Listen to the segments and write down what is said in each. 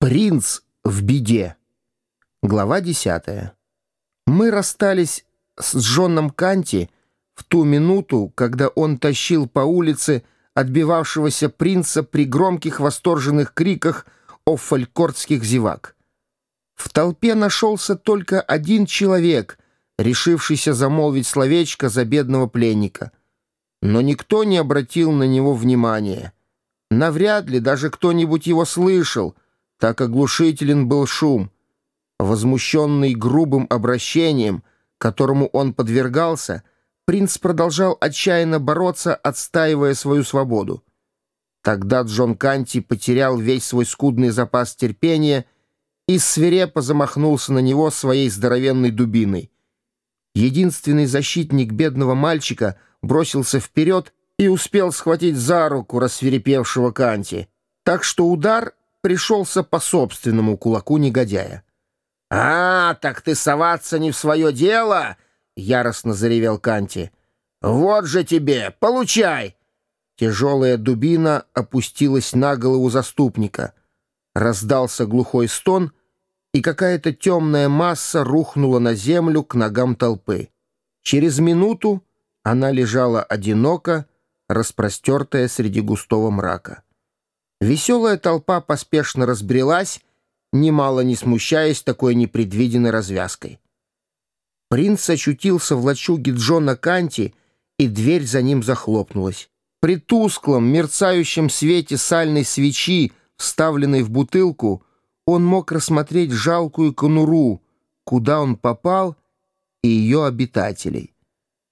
Принц в беде. Глава десятая. Мы расстались с Джоном Канти в ту минуту, когда он тащил по улице отбивавшегося принца при громких восторженных криках о фолькортских зевак. В толпе нашелся только один человек, решившийся замолвить словечко за бедного пленника. Но никто не обратил на него внимания. Навряд ли даже кто-нибудь его слышал — так оглушителен был шум. Возмущенный грубым обращением, которому он подвергался, принц продолжал отчаянно бороться, отстаивая свою свободу. Тогда Джон Канти потерял весь свой скудный запас терпения и свирепо замахнулся на него своей здоровенной дубиной. Единственный защитник бедного мальчика бросился вперед и успел схватить за руку рассверепевшего Канти, так что удар пришелся по собственному кулаку негодяя. «А, так ты соваться не в свое дело!» — яростно заревел Канти. «Вот же тебе! Получай!» Тяжелая дубина опустилась на голову заступника. Раздался глухой стон, и какая-то темная масса рухнула на землю к ногам толпы. Через минуту она лежала одиноко, распростертая среди густого мрака. Веселая толпа поспешно разбрелась, немало не смущаясь такой непредвиденной развязкой. Принц очутился в лачуге Джона Канти, и дверь за ним захлопнулась. При тусклом, мерцающем свете сальной свечи, вставленной в бутылку, он мог рассмотреть жалкую конуру, куда он попал, и ее обитателей.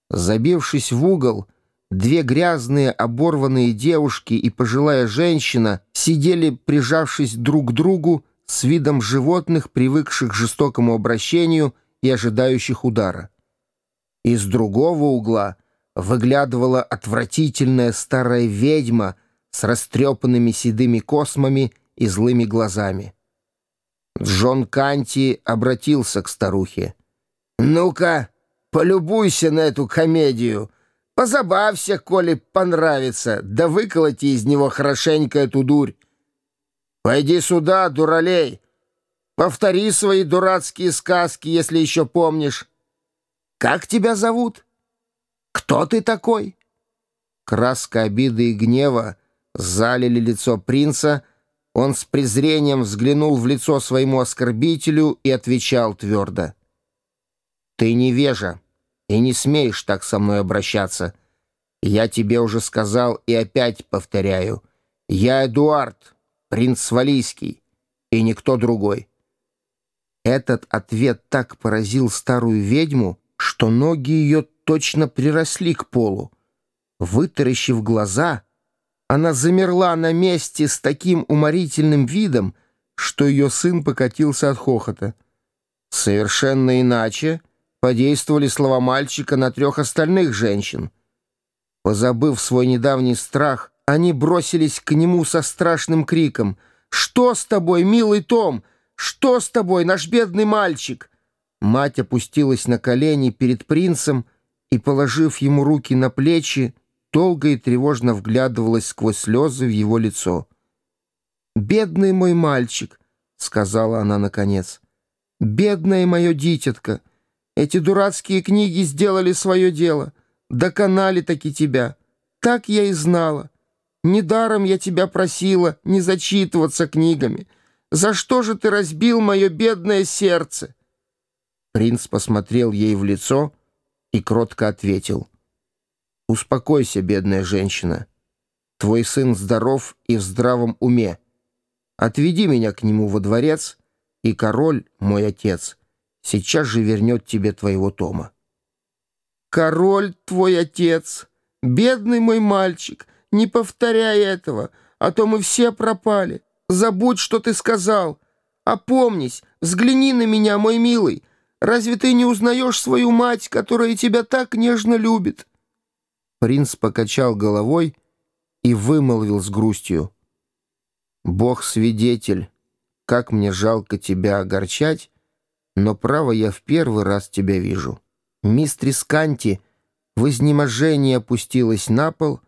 Забившись в угол, Две грязные оборванные девушки и пожилая женщина сидели, прижавшись друг к другу, с видом животных, привыкших к жестокому обращению и ожидающих удара. Из другого угла выглядывала отвратительная старая ведьма с растрепанными седыми космами и злыми глазами. Джон Канти обратился к старухе. «Ну-ка, полюбуйся на эту комедию!» Позабавься, коли понравится, да выколоти из него хорошенько эту дурь. Пойди сюда, дуралей. Повтори свои дурацкие сказки, если еще помнишь. Как тебя зовут? Кто ты такой? Краска обиды и гнева залили лицо принца. Он с презрением взглянул в лицо своему оскорбителю и отвечал твердо. «Ты невежа и не смеешь так со мной обращаться. Я тебе уже сказал и опять повторяю. Я Эдуард, принц Валийский, и никто другой». Этот ответ так поразил старую ведьму, что ноги ее точно приросли к полу. Вытаращив глаза, она замерла на месте с таким уморительным видом, что ее сын покатился от хохота. Совершенно иначе подействовали слова мальчика на трех остальных женщин. Позабыв свой недавний страх, они бросились к нему со страшным криком. «Что с тобой, милый Том? Что с тобой, наш бедный мальчик?» Мать опустилась на колени перед принцем и, положив ему руки на плечи, долго и тревожно вглядывалась сквозь слезы в его лицо. «Бедный мой мальчик», — сказала она наконец, — «бедное мое дитятко». Эти дурацкие книги сделали свое дело. Доконали таки тебя. Так я и знала. Недаром я тебя просила не зачитываться книгами. За что же ты разбил мое бедное сердце?» Принц посмотрел ей в лицо и кротко ответил. «Успокойся, бедная женщина. Твой сын здоров и в здравом уме. Отведи меня к нему во дворец, и король, мой отец, сейчас же вернет тебе твоего Тома. «Король твой отец, бедный мой мальчик, не повторяй этого, а то мы все пропали. Забудь, что ты сказал. Опомнись, взгляни на меня, мой милый. Разве ты не узнаешь свою мать, которая тебя так нежно любит?» Принц покачал головой и вымолвил с грустью. «Бог свидетель, как мне жалко тебя огорчать, но, право, я в первый раз тебя вижу». Мистрис Канти в изнеможении опустилась на пол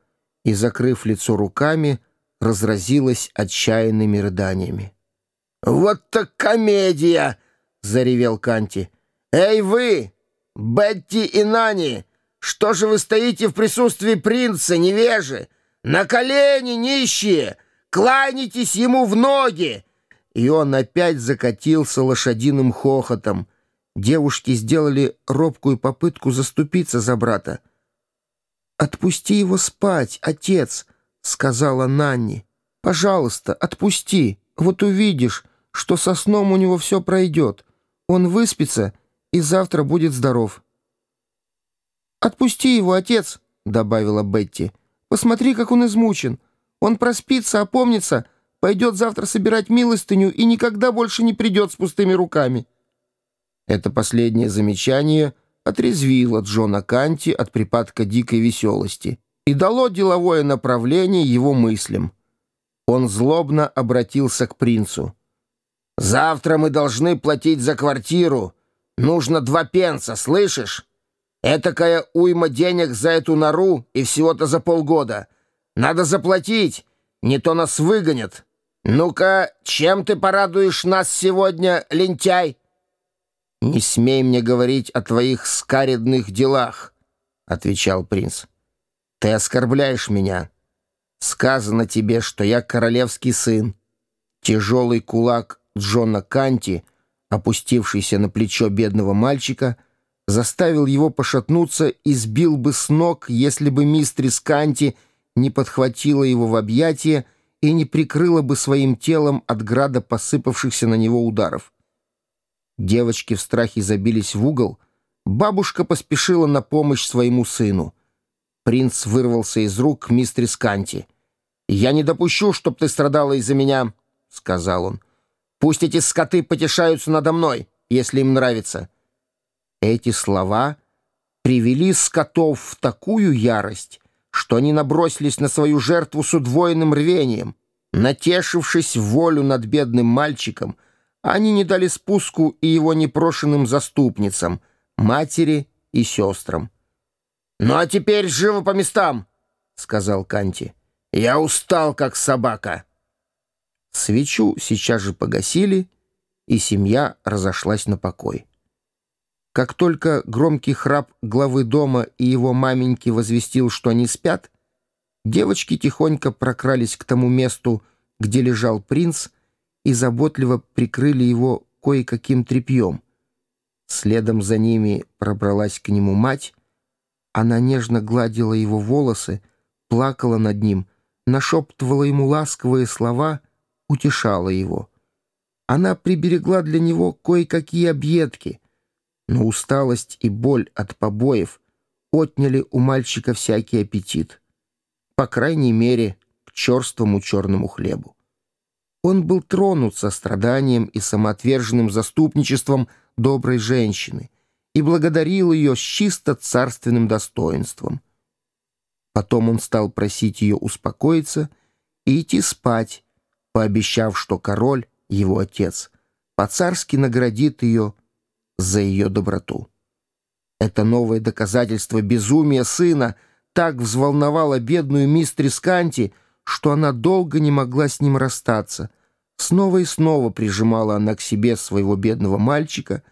и, закрыв лицо руками, разразилась отчаянными рыданиями. «Вот так комедия!» — заревел Канти. «Эй вы, Бетти и Нани, что же вы стоите в присутствии принца, невежи? На колени, нищие! Кланяйтесь ему в ноги!» И он опять закатился лошадиным хохотом. Девушки сделали робкую попытку заступиться за брата. «Отпусти его спать, отец!» — сказала Нанни. «Пожалуйста, отпусти. Вот увидишь, что со сном у него все пройдет. Он выспится и завтра будет здоров». «Отпусти его, отец!» — добавила Бетти. «Посмотри, как он измучен. Он проспится, опомнится, пойдет завтра собирать милостыню и никогда больше не придет с пустыми руками». Это последнее замечание отрезвило Джона Канти от припадка дикой веселости и дало деловое направление его мыслям. Он злобно обратился к принцу. «Завтра мы должны платить за квартиру. Нужно два пенса, слышишь? Этакая уйма денег за эту нору и всего-то за полгода. Надо заплатить, не то нас выгонят. Ну-ка, чем ты порадуешь нас сегодня, лентяй?» «Не смей мне говорить о твоих скаредных делах», — отвечал принц. «Ты оскорбляешь меня. Сказано тебе, что я королевский сын». Тяжелый кулак Джона Канти, опустившийся на плечо бедного мальчика, заставил его пошатнуться и сбил бы с ног, если бы мистрис Канти не подхватила его в объятия и не прикрыла бы своим телом от града посыпавшихся на него ударов. Девочки в страхе забились в угол. Бабушка поспешила на помощь своему сыну. Принц вырвался из рук мистерис Канти. «Я не допущу, чтоб ты страдала из-за меня», — сказал он. «Пусть эти скоты потешаются надо мной, если им нравится». Эти слова привели скотов в такую ярость, что они набросились на свою жертву с удвоенным рвением. Натешившись волю над бедным мальчиком — они не дали спуску и его непрошенным заступницам, матери и сестрам. «Ну а теперь живо по местам!» — сказал Канти. «Я устал, как собака!» Свечу сейчас же погасили, и семья разошлась на покой. Как только громкий храп главы дома и его маменьки возвестил, что они спят, девочки тихонько прокрались к тому месту, где лежал принц, и заботливо прикрыли его кое-каким тряпьем. Следом за ними пробралась к нему мать. Она нежно гладила его волосы, плакала над ним, нашептывала ему ласковые слова, утешала его. Она приберегла для него кое-какие объедки, но усталость и боль от побоев отняли у мальчика всякий аппетит. По крайней мере, к черствому черному хлебу. Он был тронут состраданием и самоотверженным заступничеством доброй женщины и благодарил ее с чисто царственным достоинством. Потом он стал просить ее успокоиться и идти спать, пообещав, что король, его отец, по-царски наградит ее за ее доброту. Это новое доказательство безумия сына так взволновало бедную мистрис Канти, что она долго не могла с ним расстаться. Снова и снова прижимала она к себе своего бедного мальчика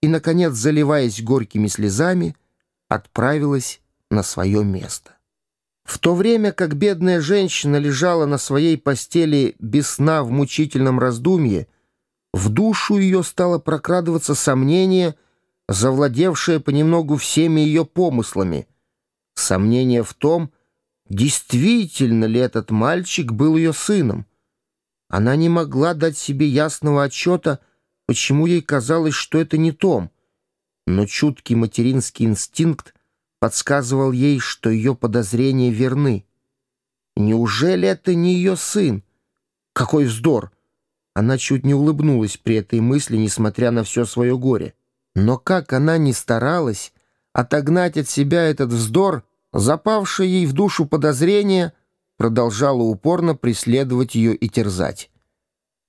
и, наконец, заливаясь горькими слезами, отправилась на свое место. В то время как бедная женщина лежала на своей постели без сна в мучительном раздумье, в душу ее стало прокрадываться сомнение, завладевшее понемногу всеми ее помыслами. Сомнение в том, действительно ли этот мальчик был ее сыном. Она не могла дать себе ясного отчета, почему ей казалось, что это не Том. Но чуткий материнский инстинкт подсказывал ей, что ее подозрения верны. Неужели это не ее сын? Какой вздор! Она чуть не улыбнулась при этой мысли, несмотря на все свое горе. Но как она ни старалась отогнать от себя этот вздор, запавшее ей в душу подозрение продолжало упорно преследовать ее и терзать.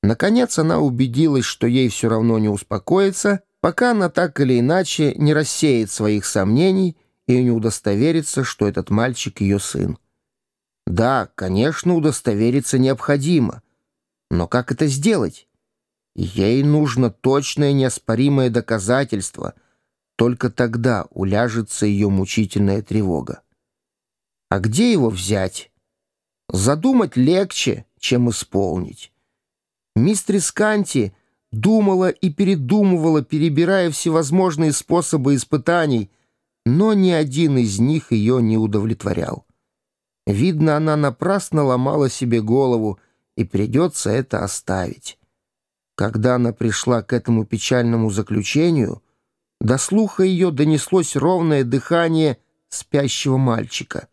Наконец она убедилась, что ей все равно не успокоиться, пока она так или иначе не рассеет своих сомнений и не удостоверится, что этот мальчик ее сын. Да, конечно, удостовериться необходимо. Но как это сделать? Ей нужно точное неоспоримое доказательство. Только тогда уляжется ее мучительная тревога. А где его взять? Задумать легче, чем исполнить. Мистрис Канти думала и передумывала, перебирая всевозможные способы испытаний, но ни один из них ее не удовлетворял. Видно, она напрасно ломала себе голову, и придется это оставить. Когда она пришла к этому печальному заключению, до слуха ее донеслось ровное дыхание спящего мальчика.